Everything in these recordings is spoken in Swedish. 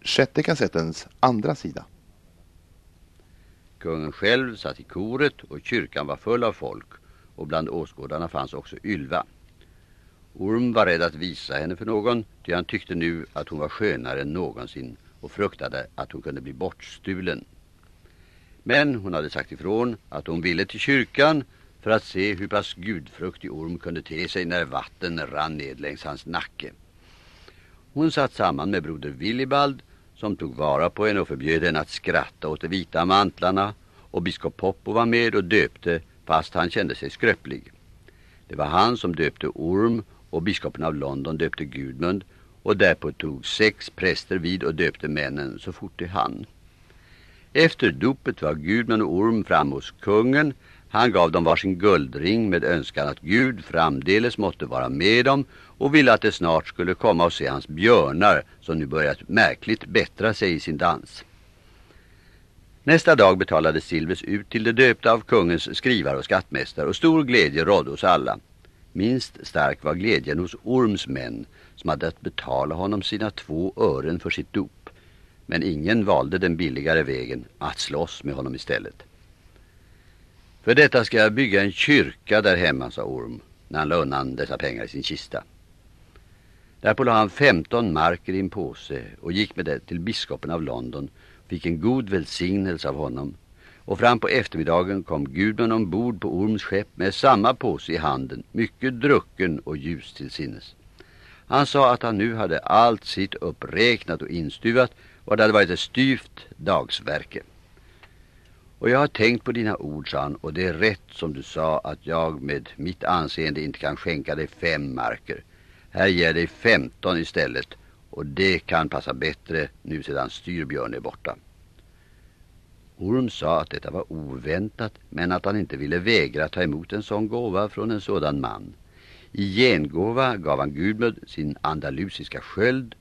sjätte kassettens andra sida. Kungen själv satt i koret och kyrkan var full av folk och bland åskådarna fanns också Ylva. Orm var rädd att visa henne för någon, ty han tyckte nu att hon var skönare än någonsin och fruktade att hon kunde bli bortstulen. Men hon hade sagt ifrån att hon ville till kyrkan för att se hur pass gudfruktig Orm kunde te sig när vatten rann ned längs hans nacke. Hon satt samman med broder Willibald som tog vara på henne och förbjöd henne att skratta åt de vita mantlarna och biskop Poppo var med och döpte fast han kände sig skröplig. Det var han som döpte Orm och biskopen av London döpte Gudmund och därpå tog sex präster vid och döpte männen så fort de hann. Efter dopet var Gudmund och Orm fram hos kungen. Han gav dem varsin guldring med önskan att Gud framdeles måtte vara med dem och ville att det snart skulle komma och se hans björnar som nu börjat märkligt bättra sig i sin dans. Nästa dag betalade Silves ut till det döpta av kungens skrivare och skattmästare och stor glädje rådde hos alla. Minst stark var glädjen hos Orms män som hade att betala honom sina två ören för sitt dop. Men ingen valde den billigare vägen att slåss med honom istället. För detta ska jag bygga en kyrka där hemma, sa Orm, när han la undan dessa pengar i sin kista. Därpå la han 15 marker i en påse och gick med det till biskopen av London, fick en god välsignelse av honom. Och fram på eftermiddagen kom Gudmund ombord på Orms skepp med samma påse i handen, mycket drucken och ljus till sinnes. Han sa att han nu hade allt sitt uppräknat och instuvat och det hade varit ett styvt dagsverke. Och jag har tänkt på dina ord, sa han, och det är rätt som du sa att jag med mitt anseende inte kan skänka dig fem marker. Här ger jag dig femton istället och det kan passa bättre nu sedan styrbjörn är borta. Orm sa att detta var oväntat men att han inte ville vägra ta emot en sån gåva från en sådan man. I gengåva gav han Gudmund sin andalusiska sköld,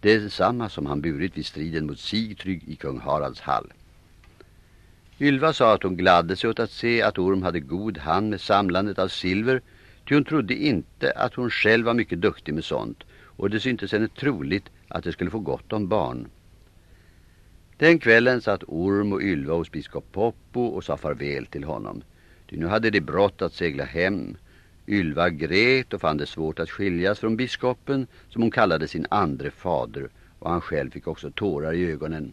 detsamma som han burit vid striden mot Sigtrygg i kung Haralds hall. Ylva sa att hon gladde sig åt att se att Orm hade god hand med samlandet av silver, ty hon trodde inte att hon själv var mycket duktig med sånt, och det syntes henne troligt att det skulle få gott om barn. Den kvällen satt Orm och Ylva hos biskop Poppo och sa farväl till honom. Ty nu hade de brått att segla hem. Ylva grät och fann det svårt att skiljas från biskopen som hon kallade sin andre fader och han själv fick också tårar i ögonen.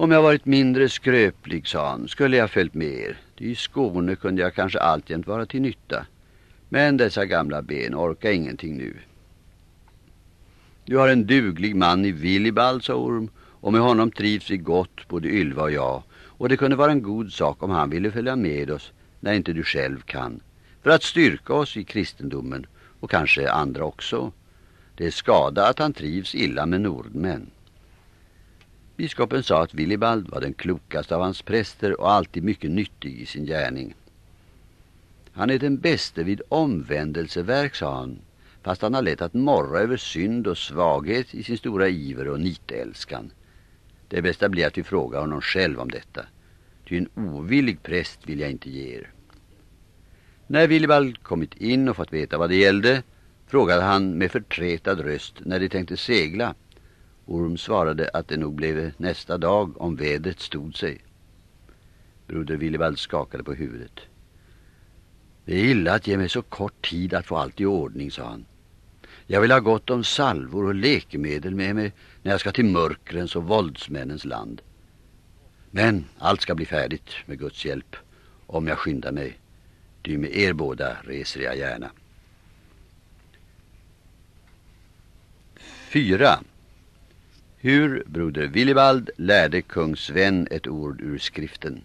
Om jag varit mindre skröplig, sa han, skulle jag följt med er. I Skåne kunde jag kanske alltjämt vara till nytta. Men dessa gamla ben orkar ingenting nu. Du har en duglig man i Willibald, sa Orm, och med honom trivs vi gott, både Ylva och jag. Och det kunde vara en god sak om han ville följa med oss när inte du själv kan. För att styrka oss i kristendomen och kanske andra också. Det är skada att han trivs illa med nordmän. Biskopen sa att Willibald var den klokaste av hans präster och alltid mycket nyttig i sin gärning. Han är den bäste vid omvändelseverk, sa han, fast han har lätt att morra över synd och svaghet i sin stora iver och nitälskan. Det bästa blir att vi frågar honom själv om detta. Ty en ovillig präst vill jag inte ge er. När Willibald kommit in och fått veta vad det gällde frågade han med förtretad röst när de tänkte segla. Orm svarade att det nog blev nästa dag om vädret stod sig. Broder Willibald skakade på huvudet. Det är illa att ge mig så kort tid att få allt i ordning, sa han. Jag vill ha gott om salvor och läkemedel med mig när jag ska till mörkrens och våldsmännens land. Men allt ska bli färdigt med Guds hjälp om jag skyndar mig. Ty med er båda reser jag gärna. 4. Hur broder Willibald lärde kung Sven ett ord ur skriften.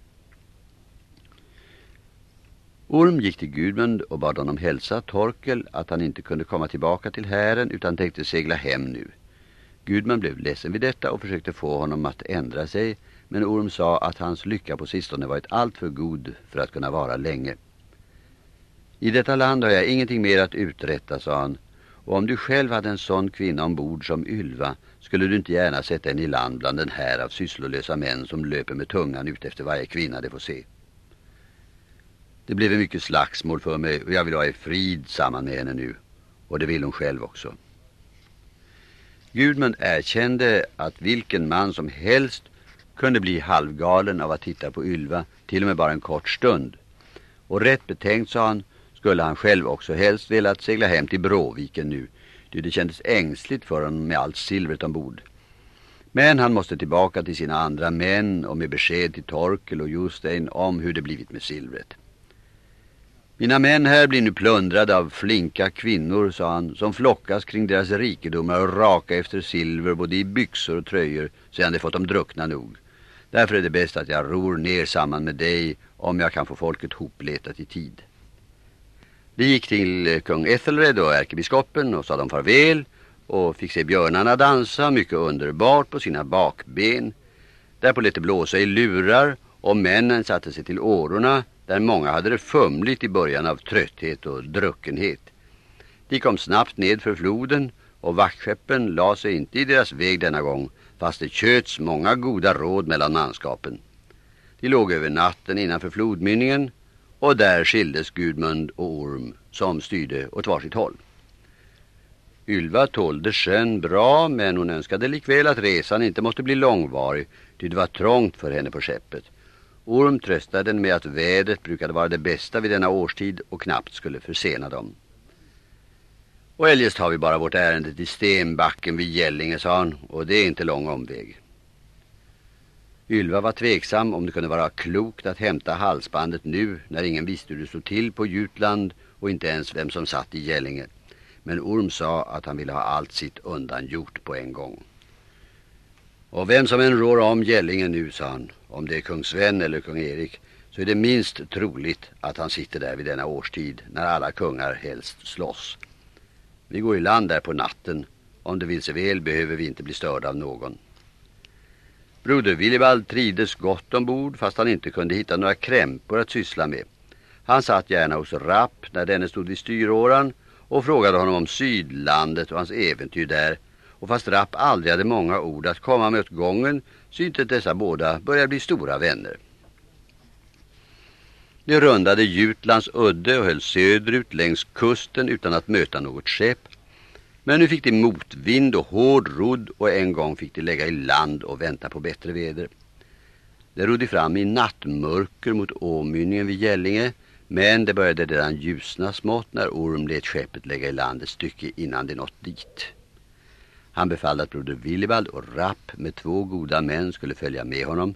Orm gick till Gudmund och bad honom hälsa Torkel att han inte kunde komma tillbaka till hären utan tänkte segla hem nu. Gudmund blev ledsen vid detta och försökte få honom att ändra sig men Orm sa att hans lycka på sistone varit allt för god för att kunna vara länge. I detta land har jag ingenting mer att uträtta, sa han, och om du själv hade en sån kvinna ombord som Ylva skulle du inte gärna sätta henne i land bland den här av sysslolösa män som löper med tungan ut efter varje kvinna de får se. Det blev mycket slagsmål för mig och jag vill ha i frid samman med henne nu. Och det vill hon själv också. Gudmund erkände att vilken man som helst kunde bli halvgalen av att titta på Ylva, till och med bara en kort stund. Och rätt betänkt, sa han, skulle han själv också helst velat segla hem till Bråviken nu, ty det kändes ängsligt för honom med allt silvret ombord. Men han måste tillbaka till sina andra män och med besked till Torkel och Justein om hur det blivit med silvret. Mina män här blir nu plundrade av flinka kvinnor, sa han, som flockas kring deras rikedomar och raka efter silver både i byxor och tröjor sedan de fått dem druckna nog. Därför är det bäst att jag ror ner samman med dig om jag kan få folket hopletat i tid. De gick till eh, kung Ethelred och ärkebiskopen och sa dem farväl och fick se björnarna dansa mycket underbart på sina bakben. Därpå lät det blåsa i lurar och männen satte sig till årorna där många hade det fumligt i början av trötthet och druckenhet. De kom snabbt ned för floden och vaktskeppen la sig inte i deras väg denna gång fast det köts många goda råd mellan manskapen. De låg över natten innanför flodmynningen och där skildes Gudmund och Orm som styrde åt varsitt håll. Ylva tålde sjön bra men hon önskade likväl att resan inte måste bli långvarig ty det var trångt för henne på skeppet. Orm tröstade den med att vädret brukade vara det bästa vid denna årstid och knappt skulle försena dem. Och eljest har vi bara vårt ärende till Stenbacken vid Gällinge, sa han, och det är inte lång omväg. Ylva var tveksam om det kunde vara klokt att hämta halsbandet nu när ingen visste hur det stod till på Jutland och inte ens vem som satt i Gällinge. Men Orm sa att han ville ha allt sitt undangjort på en gång. Och vem som än rår om Gällinge nu, sa han, om det är kung Sven eller kung Erik, så är det minst troligt att han sitter där vid denna årstid när alla kungar helst slåss. Vi går i land där på natten. Om det vill sig väl behöver vi inte bli störda av någon. Broder Willibald trivdes gott ombord fast han inte kunde hitta några krämpor att syssla med. Han satt gärna hos Rapp när denne stod vid styråran och frågade honom om Sydlandet och hans äventyr där. Och fast Rapp aldrig hade många ord att komma med åt gången syntes dessa båda börja bli stora vänner. De rundade Jutlands udde och höll söderut längs kusten utan att möta något skepp. Men nu fick de motvind och hård rodd och en gång fick de lägga i land och vänta på bättre väder. Det rodde fram i nattmörker mot åmynningen vid Gällinge men det började redan ljusna smått när Orm lät skeppet lägga i land ett stycke innan det nått dit. Han befallde att broder Willibald och Rapp med två goda män skulle följa med honom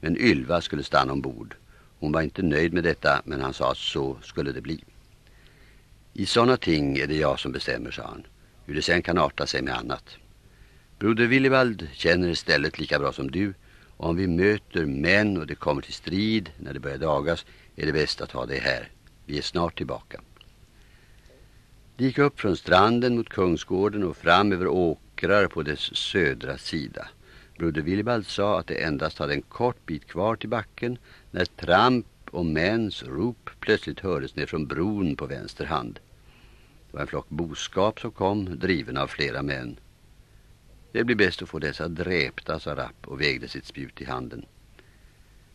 men Ylva skulle stanna ombord. Hon var inte nöjd med detta men han sa att så skulle det bli. I sådana ting är det jag som bestämmer, sa han. Hur det sen kan arta sig med annat. Broder Willibald känner istället lika bra som du. Och om vi möter män och det kommer till strid när det börjar dagas är det bäst att ha det här. Vi är snart tillbaka. De gick upp från stranden mot Kungsgården och fram över åkrar på dess södra sida. Broder Willibald sa att det endast hade en kort bit kvar till backen när tramp och mäns rop plötsligt hördes ner från bron på vänster hand. Det var en flock boskap som kom, driven av flera män. Det blir bäst att få dessa dräpta, sa Rapp och vägde sitt spjut i handen.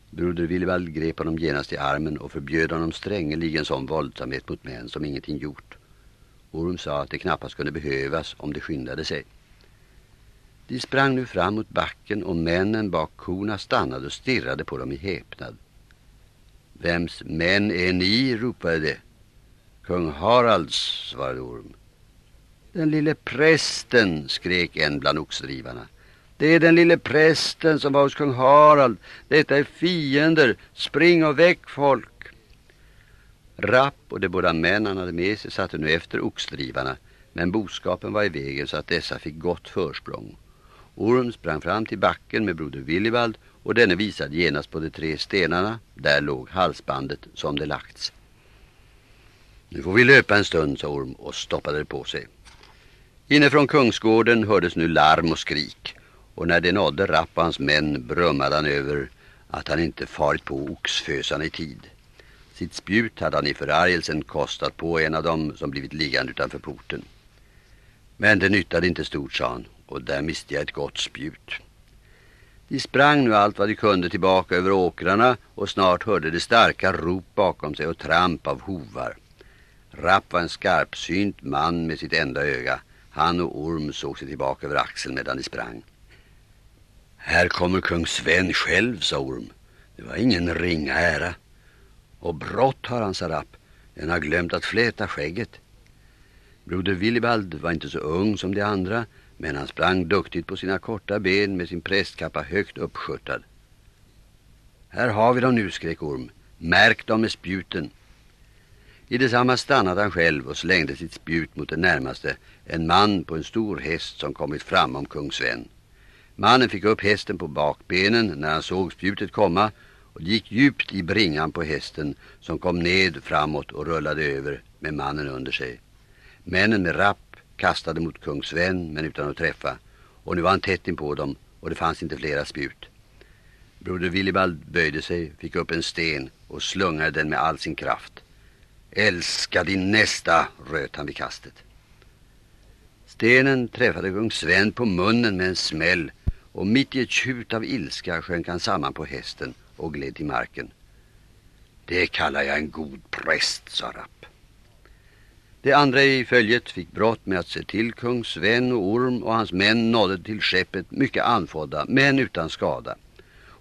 Broder Willibald grep honom genast i armen och förbjöd honom strängeligen som våldsamhet mot män som ingenting gjort. Orm sa att det knappast kunde behövas om det skyndade sig. De sprang nu fram mot backen och männen bak korna stannade och stirrade på dem i häpnad. Vems män är ni, ropade de. Kung Haralds, svarade Orm. Den lille prästen, skrek en bland oxdrivarna. Det är den lille prästen som var hos kung Harald. Detta är fiender. Spring och väck folk. Rapp och de båda män han hade med sig satte nu efter oxdrivarna. Men boskapen var i vägen så att dessa fick gott försprång. Orm sprang fram till backen med broder Willibald och denne visade genast på de tre stenarna. Där låg halsbandet som det lagts. Nu får vi löpa en stund, sa Orm och stoppade det på sig. Inifrån kungsgården hördes nu larm och skrik och när det nådde Rapp och hans män brummade han över att han inte farit på oxfösarna i tid. Sitt spjut hade han i förargelsen kostat på en av dem som blivit liggande utanför porten. Men det nyttade inte stort, sa han, och där miste jag ett gott spjut. De sprang nu allt vad de kunde tillbaka över åkrarna och snart hörde de starka rop bakom sig och tramp av hovar. Rapp var en skarpsynt man med sitt enda öga. Han och Orm såg sig tillbaka över axeln medan de sprang. Här kommer kung Sven själv, sa Orm. Det var ingen ringa ära. Och brott har han, sa Rapp. Den har glömt att fläta skägget. Broder Willibald var inte så ung som de andra, men han sprang duktigt på sina korta ben med sin prästkappa högt uppskörtad. Här har vi dem nu, skrek Orm. Märk dem med spjuten. I detsamma stannade han själv och slängde sitt spjut mot den närmaste, en man på en stor häst som kommit fram om kung Sven. Mannen fick upp hästen på bakbenen när han såg spjutet komma och gick djupt i bringan på hästen som kom ned framåt och rullade över med mannen under sig. Männen med rapp kastade mot kung Sven men utan att träffa och nu var han tätt in på dem och det fanns inte flera spjut. Broder Willibald böjde sig, fick upp en sten och slungade den med all sin kraft. Älska din nästa, röt han vid kastet. Stenen träffade kung Sven på munnen med en smäll och mitt i ett tjut av ilska sjönk han samman på hästen och gled till marken. Det kallar jag en god präst, sa Rapp. De andra i följet fick brott med att se till kung Sven och Orm och hans män nådde till skeppet mycket anfådda men utan skada.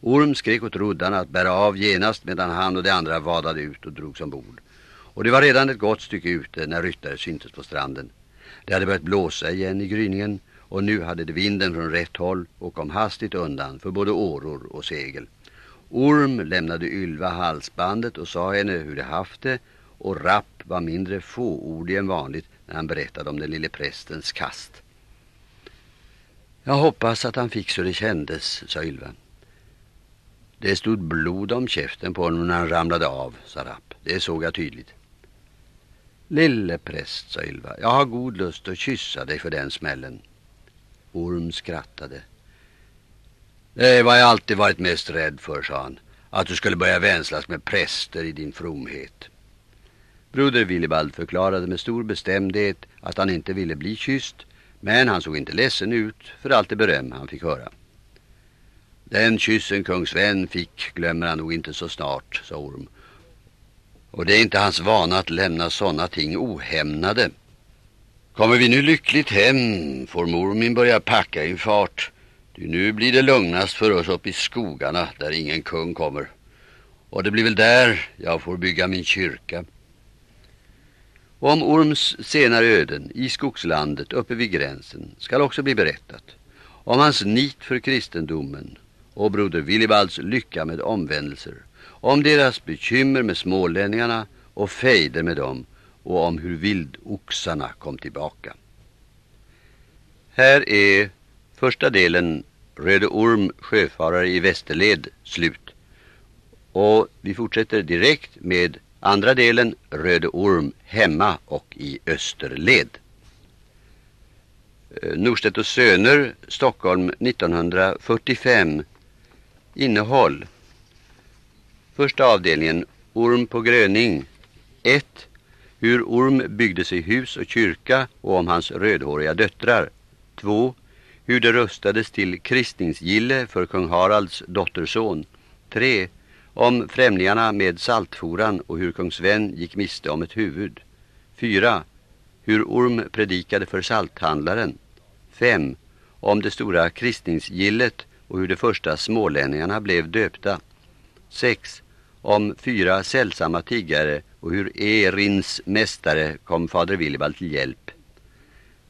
Orm skrek åt roddarna att bära av genast medan han och de andra vadade ut och drogs ombord. Och det var redan ett gott stycke ute när ryttare syntes på stranden. Det hade börjat blåsa igen i gryningen och nu hade det vinden från rätt håll och kom hastigt undan för både åror och segel. Orm lämnade Ylva halsbandet och sa henne hur det haft det och Rapp var mindre fåordig än vanligt när han berättade om den lille prästens kast. Jag hoppas att han fick så det kändes, sa Ylva. Det stod blod om käften på honom när han ramlade av, sa Rapp. Det såg jag tydligt. Lille präst, sa Ylva, jag har god lust att kyssa dig för den smällen. Orm skrattade. Det var jag alltid varit mest rädd för, sa han. Att du skulle börja vänslas med präster i din fromhet. Broder Willibald förklarade med stor bestämdhet att han inte ville bli kysst, men han såg inte ledsen ut för allt det beröm han fick höra. Den kyssen kung Sven fick glömmer han nog inte så snart, sa Orm. Och det är inte hans vana att lämna sådana ting ohämnade. Kommer vi nu lyckligt hem får mor min börja packa i fart. Ty nu blir det lugnast för oss upp i skogarna där ingen kung kommer. Och det blir väl där jag får bygga min kyrka. Om Orms senare öden i skogslandet uppe vid gränsen skall också bli berättat. Om hans nit för kristendomen och broder Willibalds lycka med omvändelser. Om deras bekymmer med smålänningarna och fejder med dem och om hur vildoxarna kom tillbaka. Här är första delen Röde Orm sjöfarare i Västerled slut. Och vi fortsätter direkt med andra delen Röde Orm hemma och i Österled. Eh, Norstedt och Söner, Stockholm 1945. Innehåll. Första avdelningen Orm på Gröning 1. Hur Orm byggde sig hus och kyrka och om hans rödhåriga döttrar. 2. Hur det röstades till kristningsgille för kung Haralds dotterson. 3. Om främlingarna med saltforan och hur kung Sven gick miste om ett huvud. 4. Hur Orm predikade för salthandlaren. 5. Om det stora kristningsgillet och hur de första smålänningarna blev döpta. 6. Om fyra sällsamma tiggare och hur Erins mästare kom fader Willibald till hjälp.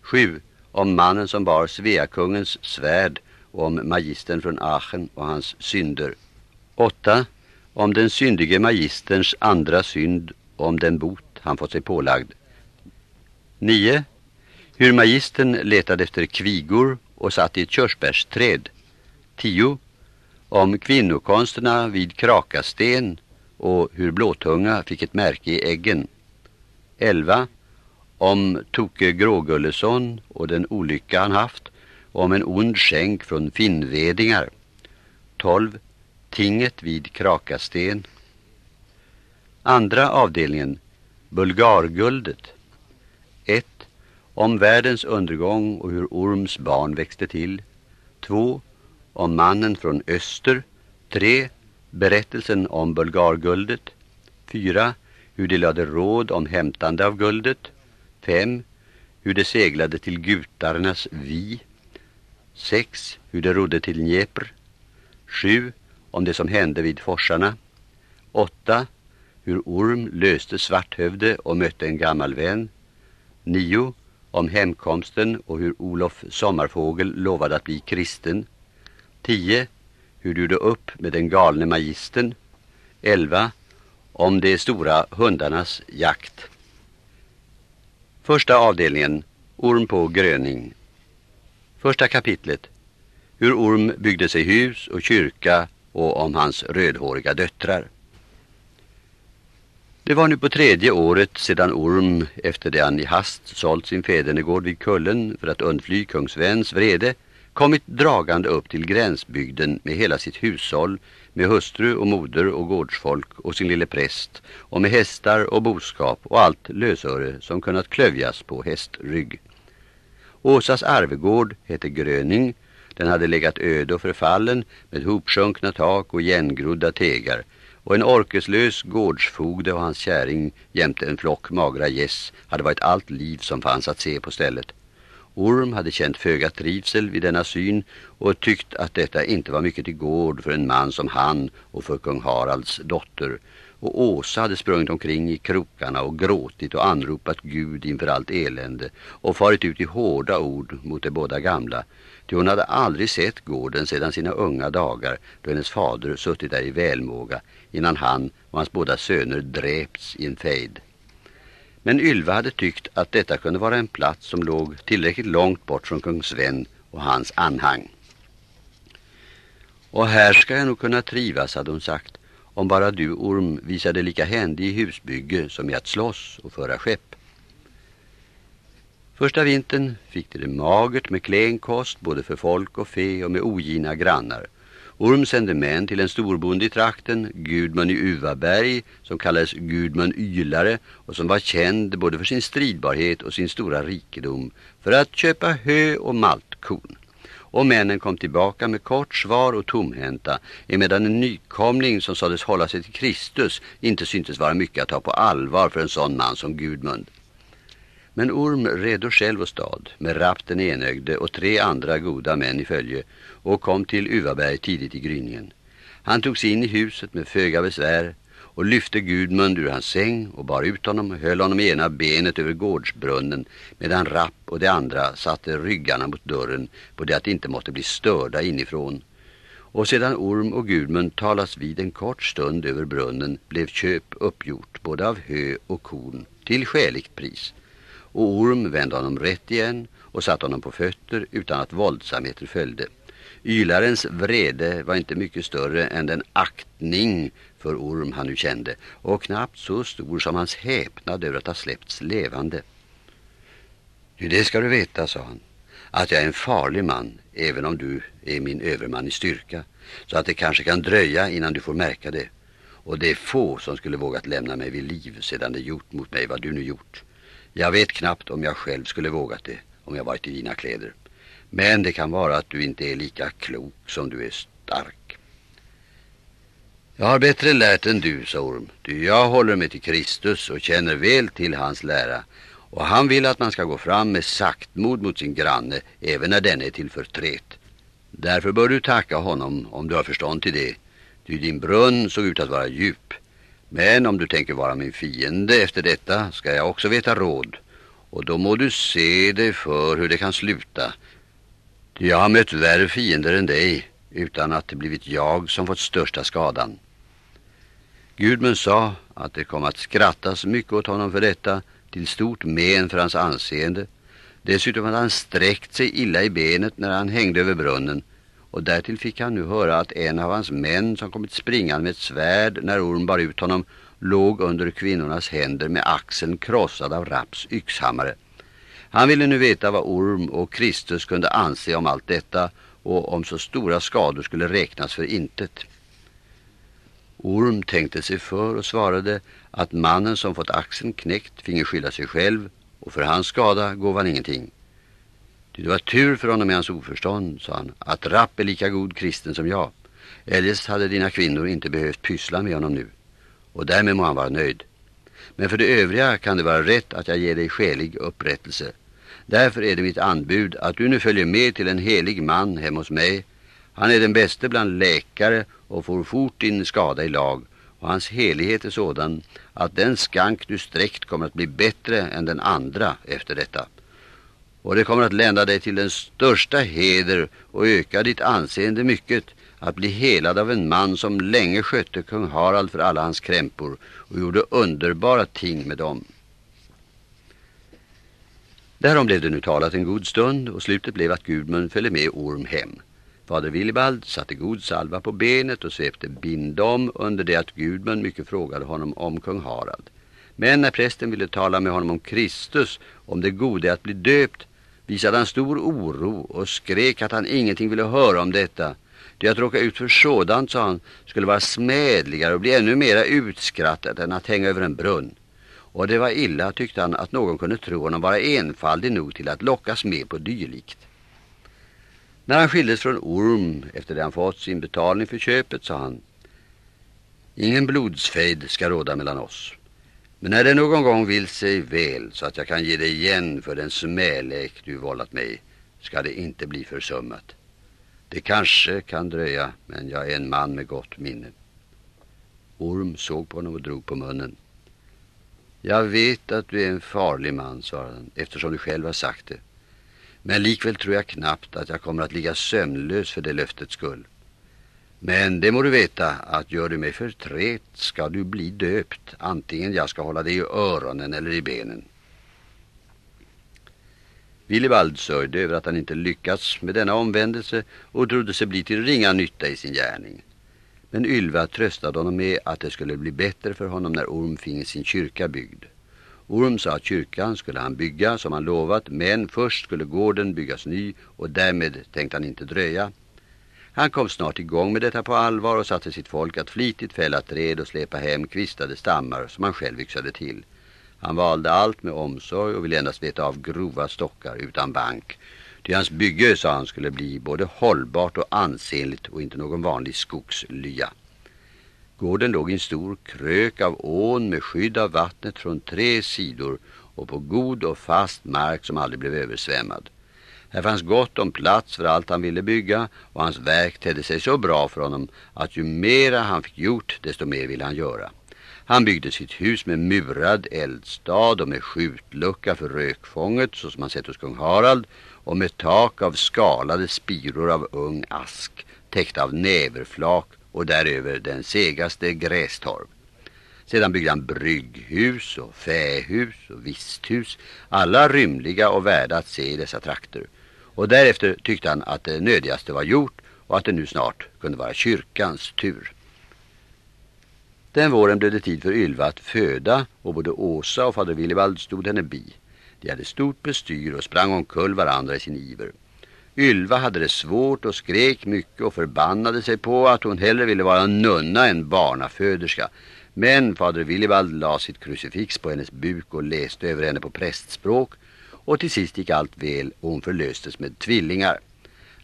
7. Om mannen som bar Sveakungens svärd och om magistern från Aachen och hans synder. 8. Om den syndige magisterns andra synd och om den bot han fått sig pålagd. 9. Hur magistern letade efter kvigor och satt i ett körsbärsträd. 10. Om kvinnokonsterna vid Krakasten och hur Blåtunga fick ett märke i äggen. 11. Om Toke Grågullesson och den olycka han haft och om en ond skänk från Finnvedingar. 12. Tinget vid Krakasten. Andra avdelningen Bulgarguldet. 1. Om världens undergång och hur Orms barn växte till. 2. Om mannen från öster. 3. Berättelsen om Bulgarguldet. 4. Hur de lade råd om hämtande av guldet. 5. hur de seglade till Gutarnas vi. 6. Hur de rodde till Dnepr. 7. Om det som hände vid forsarna. 8. Hur Orm löste Svarthövde och mötte en gammal vän. 9. Om hemkomsten och hur Olof Sommarfågel lovade att bli kristen. 10. Hur du gjorde upp med den galne magisten. 11. Om de stora hundarnas jakt. Första avdelningen, Orm på gröning. Första kapitlet, hur Orm byggde sig hus och kyrka och om hans rödhåriga döttrar. Det var nu på tredje året sedan Orm, efter det han i hast sålt sin fädernegård vid kullen för att undfly kungsväns vrede, kommit dragande upp till gränsbygden med hela sitt hushåll, med hustru och moder och gårdsfolk och sin lille präst, och med hästar och boskap och allt lösöre som kunnat klövjas på hästrygg. Åsas arvegård hette Gröning, den hade legat öde och förfallen med hopsjunkna tak och igengrodda tegar, och en orkeslös gårdsfogde och hans käring jämte en flock magra gäss hade varit allt liv som fanns att se på stället. Orm hade känt föga trivsel vid denna syn och tyckt att detta inte var mycket till gård för en man som han och för kung Haralds dotter. Och Åsa hade sprungit omkring i krokarna och gråtit och anropat Gud inför allt elände och farit ut i hårda ord mot de båda gamla. Ty hon hade aldrig sett gården sedan sina unga dagar då hennes fader suttit där i välmåga innan han och hans båda söner dräpts i en fejd. Men Ylva hade tyckt att detta kunde vara en plats som låg tillräckligt långt bort från kung Sven och hans anhang. Och här ska jag nog kunna trivas, hade hon sagt, om bara du, Orm, visade lika händig i husbygge som i att slåss och föra skepp. Första vintern fick de det magert med klen kost både för folk och fe och med ogina grannar. Orm sände män till en storbonde i trakten, Gudman i Uvaberg, som kallades Gudman Ylare och som var känd både för sin stridbarhet och sin stora rikedom, för att köpa hö och maltkorn. Och männen kom tillbaka med kort svar och tomhänta, emedan en nykomling som sades hålla sig till Kristus inte syntes vara mycket att ta på allvar för en sån man som Gudmund. Men Orm redo själv och stad med rapten enögde och tre andra goda män i följe och kom till Uvaberg tidigt i gryningen. Han tog sig in i huset med föga besvär och lyfte Gudmund ur hans säng och bar ut honom och höll honom ena benet över gårdsbrunnen medan Rapp och de andra satte ryggarna mot dörren på det att inte måtte bli störda inifrån. Och sedan Orm och Gudmund talas vid en kort stund över brunnen blev köp uppgjort både av hö och korn till skäligt pris. Och Orm vände honom rätt igen och satte honom på fötter utan att våldsamheter följde. Ylarens vrede var inte mycket större än den aktning för Orm han nu kände och knappt så stor som hans häpnad över att ha släppts levande. Nu det ska du veta, sa han, att jag är en farlig man även om du är min överman i styrka så att det kanske kan dröja innan du får märka det. Och det är få som skulle vågat lämna mig vid liv sedan det gjort mot mig vad du nu gjort. Jag vet knappt om jag själv skulle vågat det om jag varit i dina kläder. Men det kan vara att du inte är lika klok som du är stark. Jag har bättre lärt än du, sa Orm. Du, jag håller mig till Kristus och känner väl till hans lära. Och han vill att man ska gå fram med saktmod mot sin granne, även när den är till förtret. Därför bör du tacka honom om du har förstånd till det. Ty din brunn såg ut att vara djup. Men om du tänker vara min fiende efter detta ska jag också veta råd. Och då må du se dig för hur det kan sluta. Jag har mött värre fiender än dig utan att det blivit jag som fått största skadan. Gudmund sa att det kom att skrattas mycket åt honom för detta till stort men för hans anseende. Dessutom hade han sträckt sig illa i benet när han hängde över brunnen och därtill fick han nu höra att en av hans män som kommit springande med ett svärd när Orm bar ut honom låg under kvinnornas händer med axeln krossad av Raps yxhammare. Han ville nu veta vad Orm och Kristus kunde anse om allt detta och om så stora skador skulle räknas för intet. Orm tänkte sig för och svarade att mannen som fått axeln knäckt finge skylla sig själv och för hans skada gav han ingenting. Det var tur för honom med hans oförstånd, sa han, att Rapp är lika god kristen som jag. Eljest hade dina kvinnor inte behövt pyssla med honom nu. Och därmed må han vara nöjd. Men för det övriga kan det vara rätt att jag ger dig skälig upprättelse. Därför är det mitt anbud att du nu följer med till en helig man hem hos mig. Han är den bäste bland läkare och får fort din skada i lag. Och hans helighet är sådan att den skank du sträckt kommer att bli bättre än den andra efter detta. Och det kommer att lända dig till den största heder och öka ditt anseende mycket att bli helad av en man som länge skötte kung Harald för alla hans krämpor och gjorde underbara ting med dem. Därom blev det nu talat en god stund och slutet blev att Gudmund följde med Orm hem. Fader Willibald satte god salva på benet och svepte bindom under det att Gudmund mycket frågade honom om kung Harald. Men när prästen ville tala med honom om Kristus, om det gode att bli döpt, visade han stor oro och skrek att han ingenting ville höra om detta. Det att råka ut för sådant, sa han, skulle vara smädligare och bli ännu mera utskrattat än att hänga över en brunn. Och det var illa, tyckte han, att någon kunde tro honom vara enfaldig nog till att lockas med på dylikt. När han skildes från Orm efter det han fått sin betalning för köpet sa han Ingen blodsfejd ska råda mellan oss. Men när det någon gång vill sig väl så att jag kan ge dig igen för den smälek du vållat mig ska det inte bli försummat. Det kanske kan dröja men jag är en man med gott minne. Orm såg på honom och drog på munnen. Jag vet att du är en farlig man, svarade han, eftersom du själv har sagt det. Men likväl tror jag knappt att jag kommer att ligga sömnlös för det löftets skull. Men det må du veta att gör du mig förtret ska du bli döpt, antingen jag ska hålla dig i öronen eller i benen. Willibald sörjde över att han inte lyckats med denna omvändelse och trodde sig bli till ringa nytta i sin gärning. Men Ylva tröstade honom med att det skulle bli bättre för honom när Orm finge sin kyrka byggd. Orm sa att kyrkan skulle han bygga som han lovat men först skulle gården byggas ny och därmed tänkte han inte dröja. Han kom snart igång med detta på allvar och satte sitt folk att flitigt fälla träd och släpa hem kvistade stammar som han själv yxade till. Han valde allt med omsorg och ville endast veta av grova stockar utan bank. Ty hans bygge, sa han, skulle bli både hållbart och ansenligt och inte någon vanlig skogslya. Gården låg i en stor krök av ån med skydd av vattnet från tre sidor och på god och fast mark som aldrig blev översvämmad. Här fanns gott om plats för allt han ville bygga och hans verk tedde sig så bra för honom att ju mera han fick gjort desto mer ville han göra. Han byggde sitt hus med murad eldstad och med skjutlucka för rökfånget så som man sett hos kung Harald och med tak av skalade spiror av ung ask täckt av näverflak och däröver den segaste grästorv. Sedan byggde han brygghus och fähus och visthus, alla rymliga och värda att se i dessa trakter. Och därefter tyckte han att det nödigaste var gjort och att det nu snart kunde vara kyrkans tur. Den våren blev det tid för Ylva att föda och både Åsa och fader Willibald stod henne bi. De hade stort bestyr och sprang omkull varandra i sin iver. Ylva hade det svårt och skrek mycket och förbannade sig på att hon hellre ville vara nunna än barnaföderska. Men fader Willibald la sitt krucifix på hennes buk och läste över henne på prästspråk och till sist gick allt väl och hon förlöstes med tvillingar.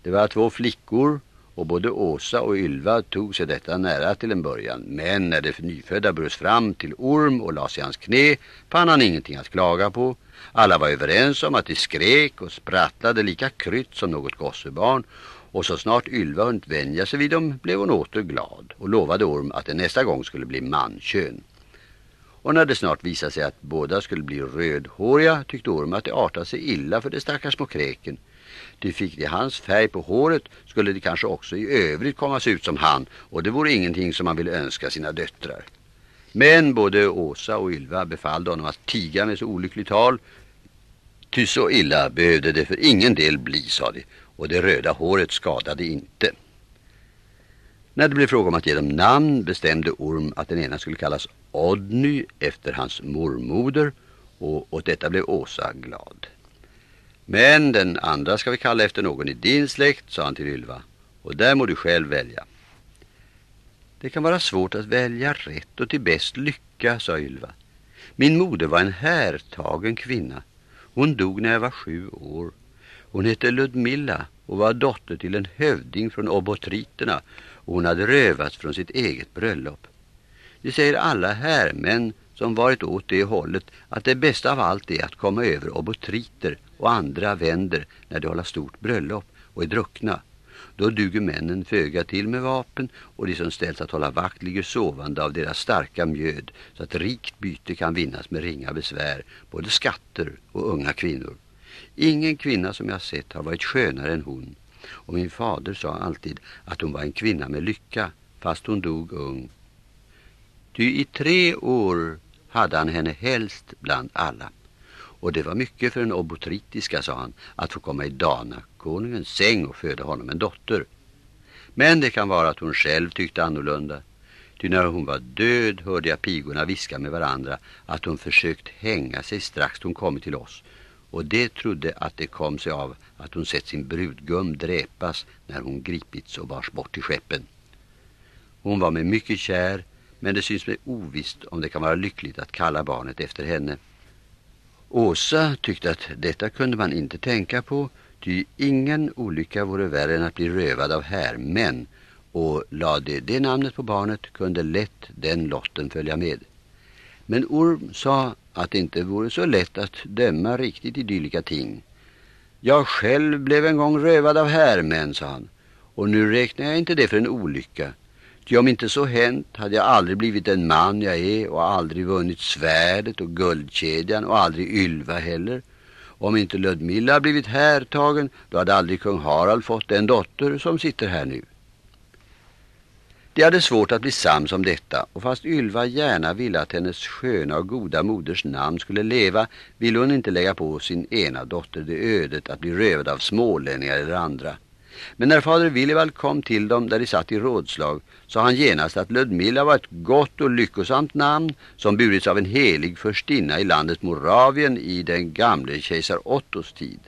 Det var två flickor och både Åsa och Ylva tog sig detta nära till en början. Men när det nyfödda bröts fram till Orm och lades i hans knä fann han ingenting att klaga på. Alla var överens om att de skrek och sprattlade lika krytt som något gossebarn och så snart Ylva hunnit vänja sig vid dem blev hon åter glad och lovade Orm att det nästa gång skulle bli mankön. Och när det snart visade sig att båda skulle bli rödhåriga tyckte Orm att det artade sig illa för de stackars små kräken. De fick de hans färg på håret skulle de kanske också i övrigt komma se ut som han och det vore ingenting som man ville önska sina döttrar. Men både Åsa och Ylva befallde honom att tiga med så olyckligt tal. Ty så illa behövde det för ingen del bli, sa de, och det röda håret skadade inte. När det blev fråga om att ge dem namn bestämde Orm att den ena skulle kallas Odny efter hans mormoder och åt detta blev Åsa glad. Men den andra ska vi kalla efter någon i din släkt, sa han till Ylva. Och där må du själv välja. Det kan vara svårt att välja rätt och till bäst lycka, sa Ylva. Min moder var en härtagen kvinna. Hon dog när jag var sju år. Hon hette Ludmilla och var dotter till en hövding från obotriterna och hon hade rövats från sitt eget bröllop. Det säger alla härmän som varit åt det hållet att det bästa av allt är att komma över obotriter och andra vänder när de håller stort bröllop och är druckna. Då duger männen föga till med vapen och de som ställs att hålla vakt ligger sovande av deras starka mjöd så att rikt byte kan vinnas med ringa besvär, både skatter och unga kvinnor. Ingen kvinna som jag sett har varit skönare än hon och min fader sa alltid att hon var en kvinna med lycka fast hon dog ung. Ty i tre år hade han henne helst bland alla. Och det var mycket för en obotritiska, sa han, att få komma i Dana, konungens säng och föda honom en dotter. Men det kan vara att hon själv tyckte annorlunda. Ty när hon var död hörde jag pigorna viska med varandra att hon försökt hänga sig strax hon kommit till oss. Och det trodde att det kom sig av att hon sett sin brudgum dräpas när hon gripits och bars bort till skeppen. Hon var med mycket kär, men det syns mig ovisst om det kan vara lyckligt att kalla barnet efter henne. Åsa tyckte att detta kunde man inte tänka på, ty ingen olycka vore värre än att bli rövad av härmän, och lade det namnet på barnet kunde lätt den lotten följa med. Men Orm sa att det inte vore så lätt att döma riktigt i dylika ting. Jag själv blev en gång rövad av härmän, sa han, och nu räknar jag inte det för en olycka. Ty om inte så hänt hade jag aldrig blivit den man jag är och aldrig vunnit svärdet och guldkedjan och aldrig Ylva heller. Om inte Ludmilla blivit härtagen då hade aldrig kung Harald fått den dotter som sitter här nu. De hade svårt att bli sams om detta och fast Ylva gärna ville att hennes sköna och goda moders namn skulle leva ville hon inte lägga på sin ena dotter det ödet att bli rövad av smålänningar eller andra. Men när fader Willevald kom till dem där de satt i rådslag sa han genast att Ludmilla var ett gott och lyckosamt namn som burits av en helig förstinna i landet Moravien i den gamle kejsar Ottos tid.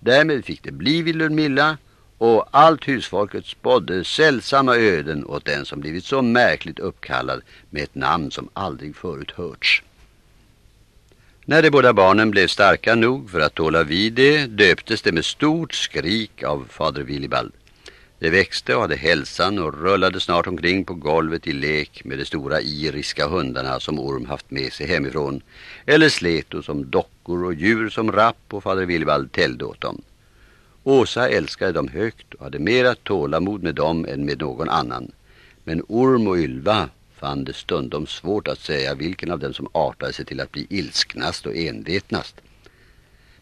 Därmed fick det bli vid Ludmilla och allt husfolket spådde sällsamma öden åt den som blivit så märkligt uppkallad med ett namn som aldrig förut hörts. När de båda barnen blev starka nog för att tåla vid det döptes det med stort skrik av fader Willibald. Det växte och hade hälsan och rullade snart omkring på golvet i lek med de stora iriska hundarna som Orm haft med sig hemifrån eller sleto som dockor och djur som rapp och fader Willibald tällde åt dem. Åsa älskade dem högt och hade mera tålamod med dem än med någon annan. Men Orm och Ylva fann det stundom svårt att säga vilken av dem som artade sig till att bli ilsknast och envetnast.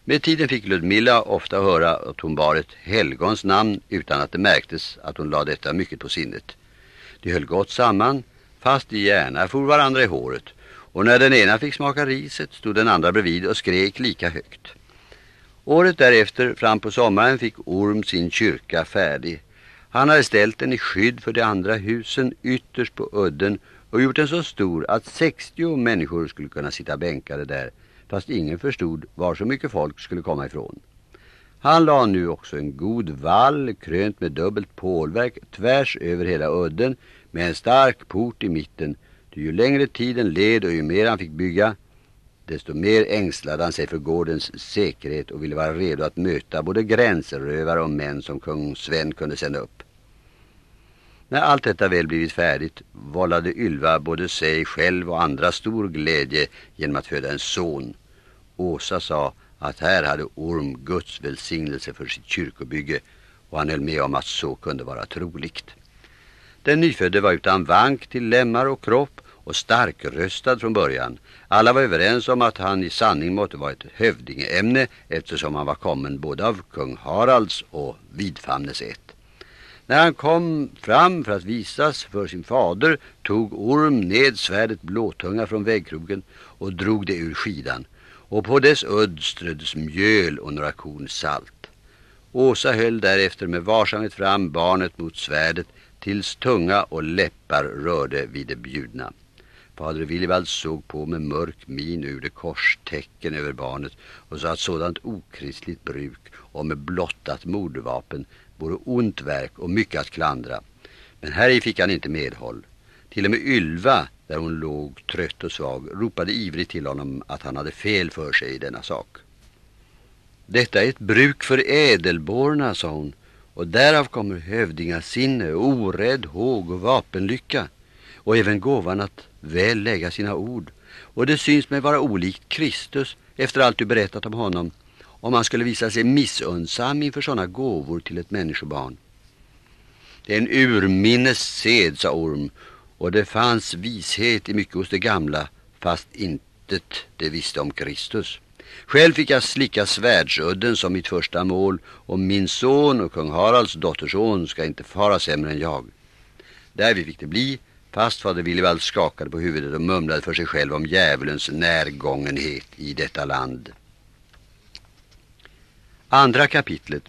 Med tiden fick Ludmilla ofta höra att hon bar ett helgons namn utan att det märktes att hon lade detta mycket på sinnet. De höll gott samman, fast de gärna for varandra i håret. Och när den ena fick smaka riset stod den andra bredvid och skrek lika högt. Året därefter, fram på sommaren, fick Orm sin kyrka färdig. Han hade ställt den i skydd för de andra husen ytterst på udden och gjort den så stor att 60 människor skulle kunna sitta bänkade där, fast ingen förstod var så mycket folk skulle komma ifrån. Han la nu också en god vall krönt med dubbelt pålverk tvärs över hela udden med en stark port i mitten. Ju längre tiden led och ju mer han fick bygga, desto mer ängslade han sig för gårdens säkerhet och ville vara redo att möta både gränsrövare och män som kung Sven kunde sända upp. När allt detta väl blivit färdigt vållade Ylva både sig själv och andra stor glädje genom att föda en son. Åsa sa att här hade Orm Guds välsignelse för sitt kyrkobygge och han höll med om att så kunde vara troligt. Den nyfödde var utan vank till lemmar och kropp och starkröstad från början. Alla var överens om att han i sanning måtte vara ett hövdingeämne eftersom han var kommen både av kung Haralds och Vidfamnes ett. När han kom fram för att visas för sin fader tog Orm ned svärdet blåtunga från vägkrogen och drog det ur skidan och på dess udd ströddes mjöl och några korn salt. Åsa höll därefter med varsamhet fram barnet mot svärdet tills tunga och läppar rörde vid det bjudna. Fader Willibald såg på med mörk min ur det korstecken över barnet och sa att sådant okristligt bruk och med blottat mordvapen vore ont verk och mycket att klandra. Men här fick han inte medhåll. Till och med Ylva, där hon låg trött och svag, ropade ivrigt till honom att han hade fel för sig i denna sak. Detta är ett bruk för ädelborna, sa hon, och därav kommer hövdingasinne, orädd håg och vapenlycka och även gåvan att väl lägga sina ord Och det syns mig vara olikt Kristus efter allt du berättat om honom om han skulle visa sig missunnsam inför sådana gåvor till ett människobarn. Det är en urminnes sed, sa Orm, och det fanns vishet i mycket hos det gamla, fast intet det visste om Kristus. Själv fick jag slicka svärdsudden som mitt första mål och min son och kung Haralds dotterson ska inte fara sämre än jag. Därvid fick det bli, fast fader Willibald skakade på huvudet och mumlade för sig själv om djävulens närgångenhet i detta land. Andra kapitlet.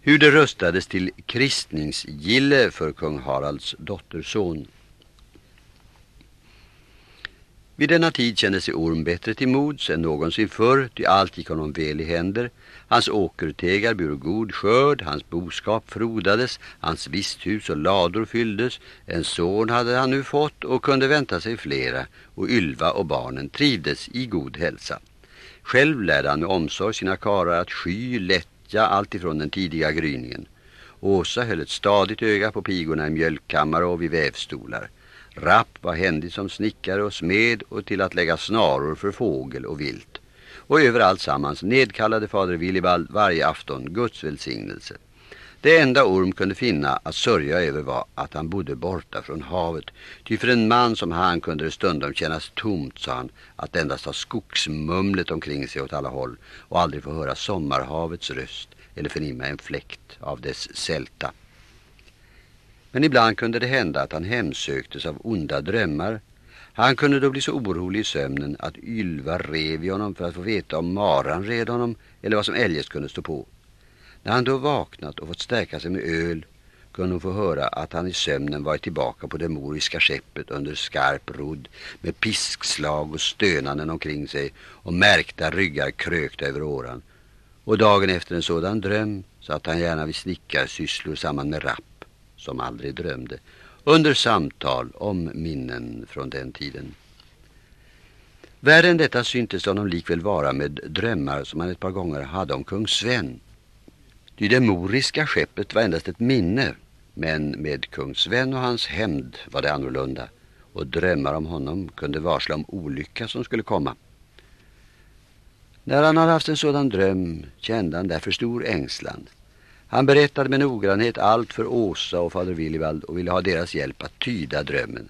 Hur det röstades till kristningsgille för kung Haralds dotterson. Vid denna tid kände sig Orm bättre till mods än någonsin förr, ty allt gick honom väl i händer. Hans åkertegar bur god skörd, hans boskap frodades, hans visthus och lador fylldes. En son hade han nu fått och kunde vänta sig flera, och Ylva och barnen trivdes i god hälsa. Själv lärde han med omsorg sina karar att sky, lättja allt ifrån den tidiga gryningen. Åsa höll ett stadigt öga på pigorna i mjölkkammare och vid vävstolar. Rapp var händig som snickare och smed och till att lägga snaror för fågel och vilt. Och överallt sammans nedkallade fader Willibald varje afton Guds välsignelse. Det enda Orm kunde finna att sörja över var att han bodde borta från havet. Ty för en man som han kunde det stundom kännas tomt, sa han, att endast ha skogsmumlet omkring sig åt alla håll och aldrig få höra sommarhavets röst eller förnimma en fläkt av dess sälta. Men ibland kunde det hända att han hemsöktes av onda drömmar. Han kunde då bli så orolig i sömnen att Ylva rev i honom för att få veta om maran red honom eller vad som eljest kunde stå på. När han då vaknat och fått stärka sig med öl kunde hon få höra att han i sömnen varit tillbaka på det moriska skeppet under skarp rodd med piskslag och stönanden omkring sig och märkta ryggar krökta över åran. Och dagen efter en sådan dröm satt han gärna vid snickarsysslor samman med Rapp som aldrig drömde under samtal om minnen från den tiden. Värre än detta syntes honom likväl vara med drömmar som han ett par gånger hade om kung Sven Ty det moriska skeppet var endast ett minne, men med kung Sven och hans hämnd var det annorlunda och drömmar om honom kunde varsla om olycka som skulle komma. När han hade haft en sådan dröm kände han därför stor ängslan. Han berättade med noggrannhet allt för Åsa och fader Willivald och ville ha deras hjälp att tyda drömmen.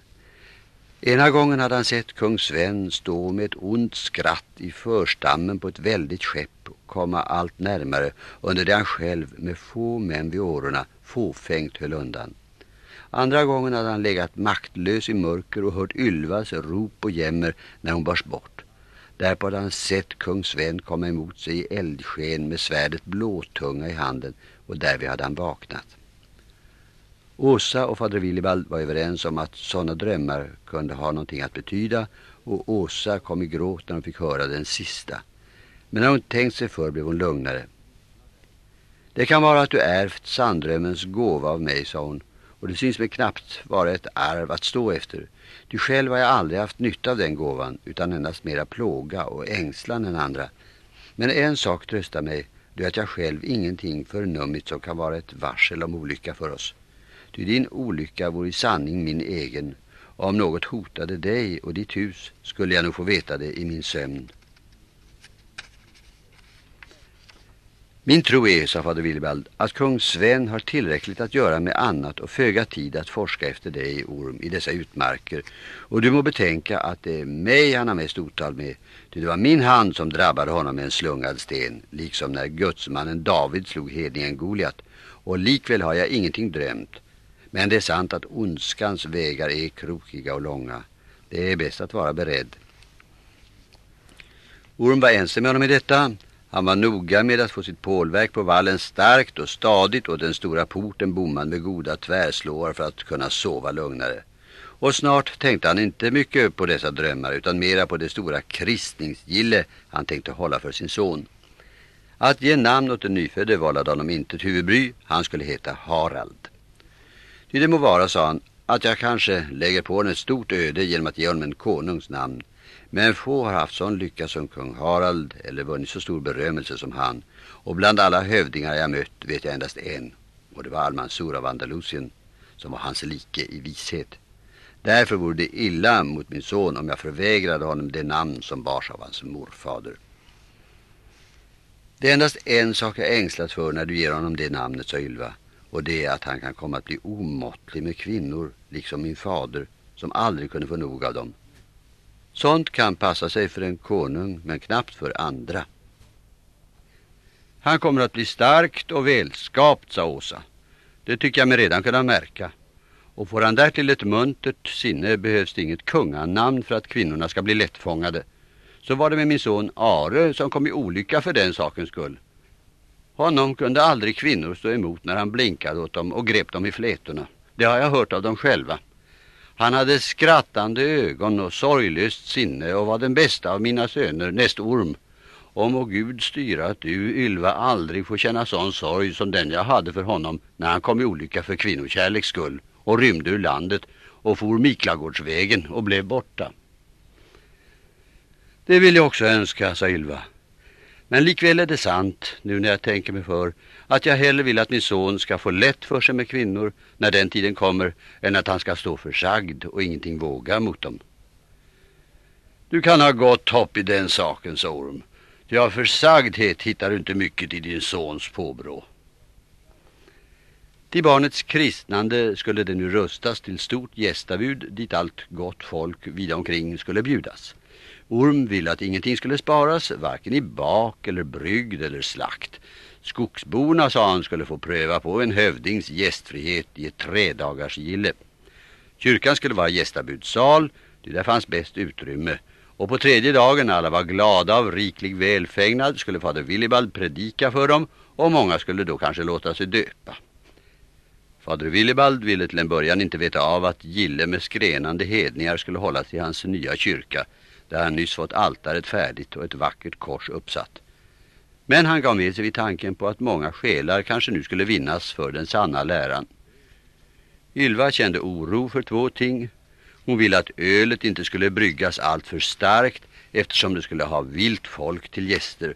Ena gången hade han sett kung Sven stå med ett ont skratt i förstammen på ett väldigt skepp och komma allt närmare under det han själv med få män vid årorna fåfängt höll undan. Andra gången hade han legat maktlös i mörker och hört Ylvas rop och jämmer när hon bars bort. Därpå hade han sett kung Sven komma emot sig i eldsken med svärdet blåtunga i handen och därvid hade han vaknat. Åsa och fader Willibald var överens om att sådana drömmar kunde ha någonting att betyda och Åsa kom i gråt när hon fick höra den sista. Men när hon tänkt sig för blev hon lugnare. Det kan vara att du ärvt sanddrömmens gåva av mig, sa hon. Och det syns mig knappt vara ett arv att stå efter. Du själv har jag aldrig haft nytta av den gåvan utan endast mera plåga och ängslan än andra. Men en sak tröstar mig, det är att jag själv ingenting förnummit som kan vara ett varsel om olycka för oss. Ty din olycka vore i sanning min egen. Och om något hotade dig och ditt hus skulle jag nog få veta det i min sömn. Min tro är, sa fader Willibald, att kung Sven har tillräckligt att göra med annat och föga tid att forska efter dig, Orm, i dessa utmarker. Och du må betänka att det är mig han har mest otal med. Ty det var min hand som drabbade honom med en slungad sten, liksom när gudsmannen David slog hedningen Goliat. Och likväl har jag ingenting drömt. Men det är sant att ondskans vägar är krokiga och långa. Det är bäst att vara beredd. Orm var ense med honom i detta. Han var noga med att få sitt pålverk på vallen starkt och stadigt och den stora porten bommad med goda tvärslår för att kunna sova lugnare. Och snart tänkte han inte mycket på dessa drömmar utan mera på det stora kristningsgille han tänkte hålla för sin son. Att ge namn åt den nyfödde vållade honom inte ett huvudbry. Han skulle heta Harald. Ty det må vara, sa han, att jag kanske lägger på honom ett stort öde genom att ge honom en konungs namn. Men få har haft sån lycka som kung Harald eller vunnit så stor berömmelse som han. Och bland alla hövdingar jag mött vet jag endast en. Och det var Almansur av Andalusien som var hans like i vishet. Därför vore det illa mot min son om jag förvägrade honom det namn som bars av hans morfader. Det är endast en sak jag ängslas för när du ger honom det namnet, sa Ylva. Och det är att han kan komma att bli omåttlig med kvinnor, liksom min fader, som aldrig kunde få nog av dem. Sånt kan passa sig för en konung, men knappt för andra. Han kommer att bli starkt och välskapt, sa Åsa. Det tycker jag mig redan kunna märka. Och får han därtill ett muntert sinne behövs det inget kunganamn för att kvinnorna ska bli lättfångade. Så var det med min son Are som kom i olycka för den sakens skull. Honom kunde aldrig kvinnor stå emot när han blinkade åt dem och grep dem i flätorna. Det har jag hört av dem själva. Han hade skrattande ögon och sorglöst sinne och var den bästa av mina söner, näst orm. Och må Gud styra att du, Ylva, aldrig får känna sån sorg som den jag hade för honom när han kom i olycka för kvinnokärleks skull och rymde ur landet och for Miklagårdsvägen och blev borta. Det vill jag också önska, sa Ylva. Men likväl är det sant, nu när jag tänker mig för, att jag hellre vill att min son ska få lätt för sig med kvinnor när den tiden kommer än att han ska stå försagd och ingenting våga mot dem. Du kan ha gott hopp i den saken, sa Orm. Ty av försagdhet hittar du inte mycket i din sons påbrå. Till barnets kristnande skulle det nu rustas till stort gästabud dit allt gott folk vid omkring skulle bjudas. Orm ville att ingenting skulle sparas, varken i bak eller brygd eller slakt. Skogsborna, sa han, skulle få pröva på en hövdings gästfrihet i ett tredagars gille. Kyrkan skulle vara gästabudssal, det där fanns bäst utrymme. Och på tredje dagen när alla var glada av riklig välfägnad skulle fader Willibald predika för dem och många skulle då kanske låta sig döpa. Fader Willibald ville till en början inte veta av att gille med skrenande hedningar skulle hållas i hans nya kyrka där han nyss fått altaret färdigt och ett vackert kors uppsatt. Men han gav med sig vid tanken på att många själar kanske nu skulle vinnas för den sanna läran. Ylva kände oro för två ting. Hon ville att ölet inte skulle bryggas allt för starkt eftersom det skulle ha vilt folk till gäster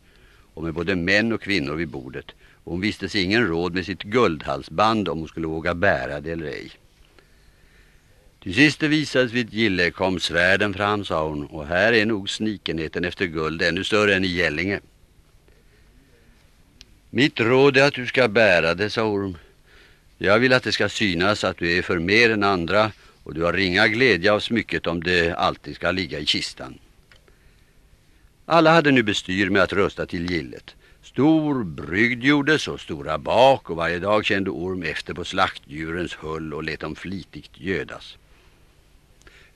och med både män och kvinnor vid bordet. Och hon visste sig ingen råd med sitt guldhalsband om hon skulle våga bära det eller ej. Till sist det visades vid gille kom svärden fram, sa hon, och här är nog snikenheten efter guld ännu större än i Gällinge. Mitt råd är att du ska bära det, sa Orm. Jag vill att det ska synas att du är för mer än andra och du har ringa glädje av smycket om det alltid ska ligga i kistan. Alla hade nu bestyr med att rösta till gillet. Stor brygd gjordes och stora bak och varje dag kände Orm efter på slaktdjurens hull och lät dem flitigt gödas.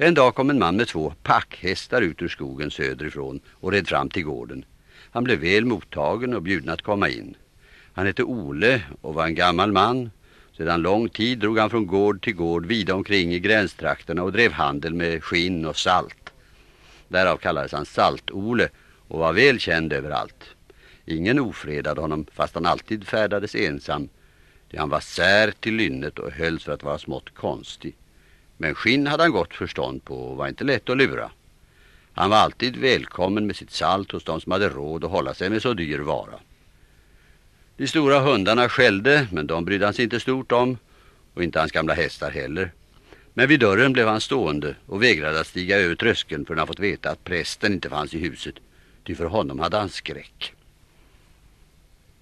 En dag kom en man med två packhästar ut ur skogen söderifrån och red fram till gården. Han blev väl mottagen och bjuden att komma in. Han hette Ole och var en gammal man. Sedan lång tid drog han från gård till gård vida omkring i gränstrakterna och drev handel med skinn och salt. Därav kallades han Salt-Ole och var väl känd överallt. Ingen ofredade honom fast han alltid färdades ensam. Han var sär till lynnet och hölls för att vara smått konstig. Men skinn hade han gott förstånd på och var inte lätt att lura. Han var alltid välkommen med sitt salt hos de som hade råd att hålla sig med så dyr vara. De stora hundarna skällde, men de brydde han sig inte stort om, och inte hans gamla hästar heller. Men vid dörren blev han stående och vägrade att stiga över tröskeln för han fått veta att prästen inte fanns i huset, ty för honom hade han skräck.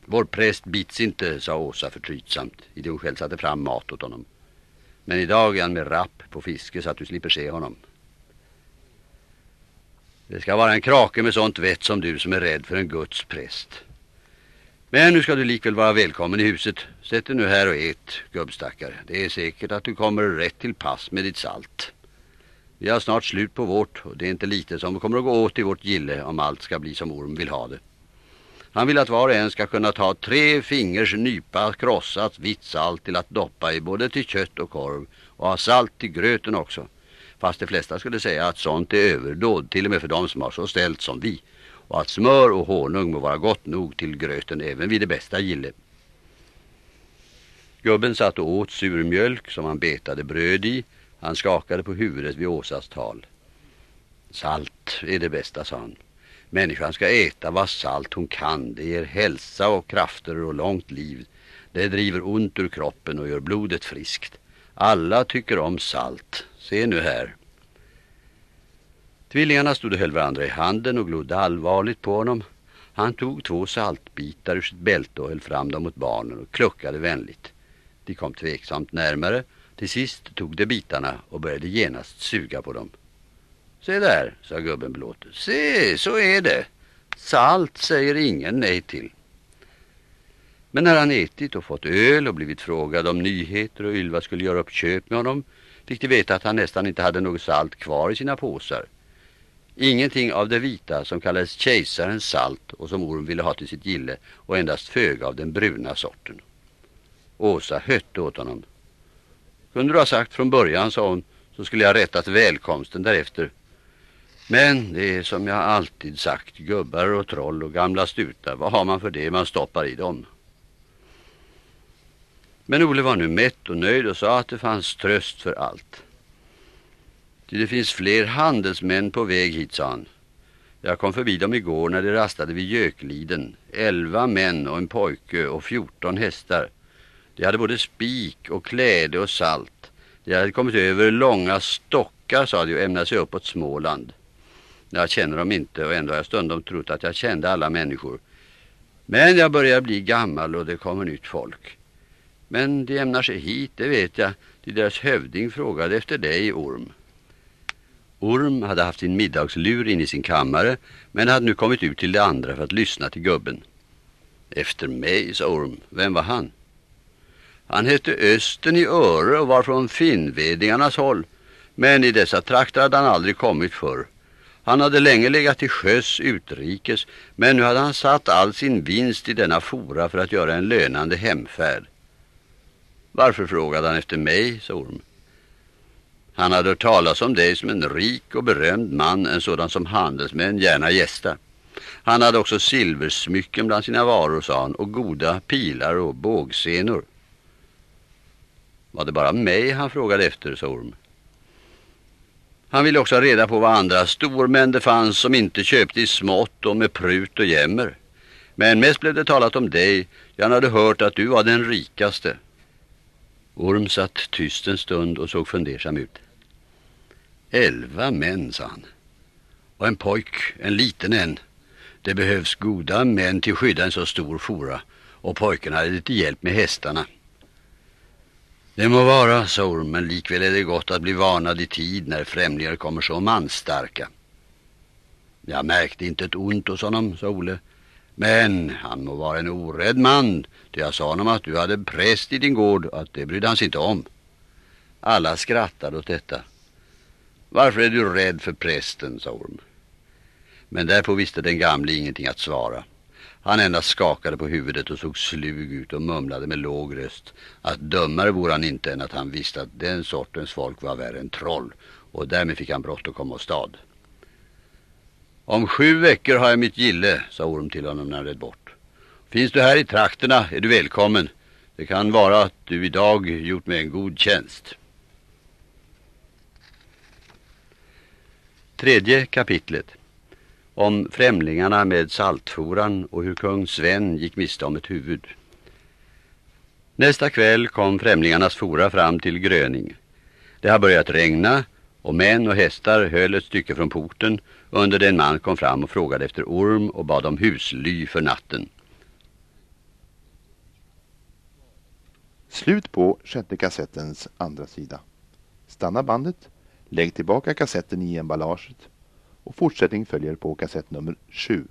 Vår präst bits inte, sa Åsa förtrytsamt, i det hon själv satte fram mat åt honom. Men idag är han med rapp på fiske så att du slipper se honom. Det ska vara en krake med sånt vett som du som är rädd för en Guds präst. Men nu ska du likväl vara välkommen i huset. Sätt dig nu här och ät, gubbstackar. Det är säkert att du kommer rätt till pass med ditt salt. Vi har snart slut på vårt och det är inte lite som kommer att gå åt i vårt gille om allt ska bli som Orm vill ha det. Han vill att var och en ska kunna ta tre fingers nypa krossat vitt salt till att doppa i både till kött och korv och ha salt till gröten också. Fast de flesta skulle säga att sånt är överdåd till och med för de som har så ställt som vi och att smör och honung må vara gott nog till gröten även vid det bästa gille. Gubben satt och åt surmjölk som han betade bröd i. Han skakade på huvudet vid Åsas tal. Salt är det bästa, sa han. Människan ska äta vad salt hon kan. Det ger hälsa och krafter och långt liv. Det driver ont ur kroppen och gör blodet friskt. Alla tycker om salt. Se nu här. Tvillingarna stod och höll varandra i handen och glodde allvarligt på honom. Han tog två saltbitar ur sitt bälte och höll fram dem mot barnen och kluckade vänligt. De kom tveksamt närmare. Till sist tog de bitarna och började genast suga på dem. Se där, sa gubben belåtet. Se, så är det. Salt säger ingen nej till. Men när han ätit och fått öl och blivit frågad om nyheter och Ylva skulle göra upp köp med honom fick de veta att han nästan inte hade något salt kvar i sina påsar. Ingenting av det vita som kallades kejsarens salt och som Orm ville ha till sitt gille och endast föga av den bruna sorten. Åsa hötte åt honom. Kunde du ha sagt från början, sa hon, så skulle jag rättat välkomsten därefter. Men det är som jag alltid sagt, gubbar och troll och gamla stutar, vad har man för det man stoppar i dem? Men Ole var nu mätt och nöjd och sa att det fanns tröst för allt. Det finns fler handelsmän på väg hit, sa han. Jag kom förbi dem igår när de rastade vid Gökliden. Elva män och en pojke och fjorton hästar. De hade både spik och kläde och salt. De hade kommit över långa stockar, sa de, och ämnade sig uppåt Småland. Jag känner dem inte och ändå har jag stundom trott att jag kände alla människor. Men jag börjar bli gammal och det kommer nytt folk. Men de ämnar sig hit, det vet jag. till deras hövding frågade efter dig, Orm. Orm hade haft sin middagslur in i sin kammare men hade nu kommit ut till de andra för att lyssna till gubben. Efter mig, sa Orm. Vem var han? Han hette Östen i Öre och var från Finnvedingarnas håll. Men i dessa trakter hade han aldrig kommit förr. Han hade länge legat till sjöss utrikes men nu hade han satt all sin vinst i denna fora för att göra en lönande hemfärd. Varför frågade han efter mig, sa Orm. Han hade hört talas om dig som en rik och berömd man, en sådan som handelsmän gärna gästar. Han hade också silversmycken bland sina varor, sa han, och goda pilar och bågsenor. Var det bara mig han frågade efter, sa Orm. Han ville också ha reda på vad andra stormän det fanns som inte köpte i smått och med prut och jämmer. Men mest blev det talat om dig. Han hade hört att du var den rikaste. Orm satt tyst en stund och såg fundersam ut. Elva män, sa han. Och en pojk, en liten en. Det behövs goda män till skydda en så stor fora. Och pojken hade lite hjälp med hästarna. Det må vara, sa Orm, men likväl är det gott att bli varnad i tid när främlingar kommer så manstarka. Jag märkte inte ett ont hos honom, sa Ole. Men han må vara en orädd man. ty jag sa honom att du hade präst i din gård och att det brydde han sig inte om. Alla skrattade åt detta. Varför är du rädd för prästen, sa Orm. Men därpå visste den gamle ingenting att svara. Han endast skakade på huvudet och såg slug ut och mumlade med låg röst att dömare vore han inte än att han visste att den sortens folk var värre än troll och därmed fick han brott att komma och stad. Om sju veckor har jag mitt gille, sa Orm till honom när han red bort. Finns du här i trakterna är du välkommen. Det kan vara att du idag gjort mig en god tjänst. Tredje kapitlet om främlingarna med saltforan och hur kung Sven gick miste om ett huvud. Nästa kväll kom främlingarnas fora fram till Gröning. Det har börjat regna och män och hästar höll ett stycke från porten under den man kom fram och frågade efter orm och bad om husly för natten. Slut på sjätte kassettens andra sida. Stanna bandet, lägg tillbaka kassetten i emballaget och fortsättning följer på kassett nummer 7.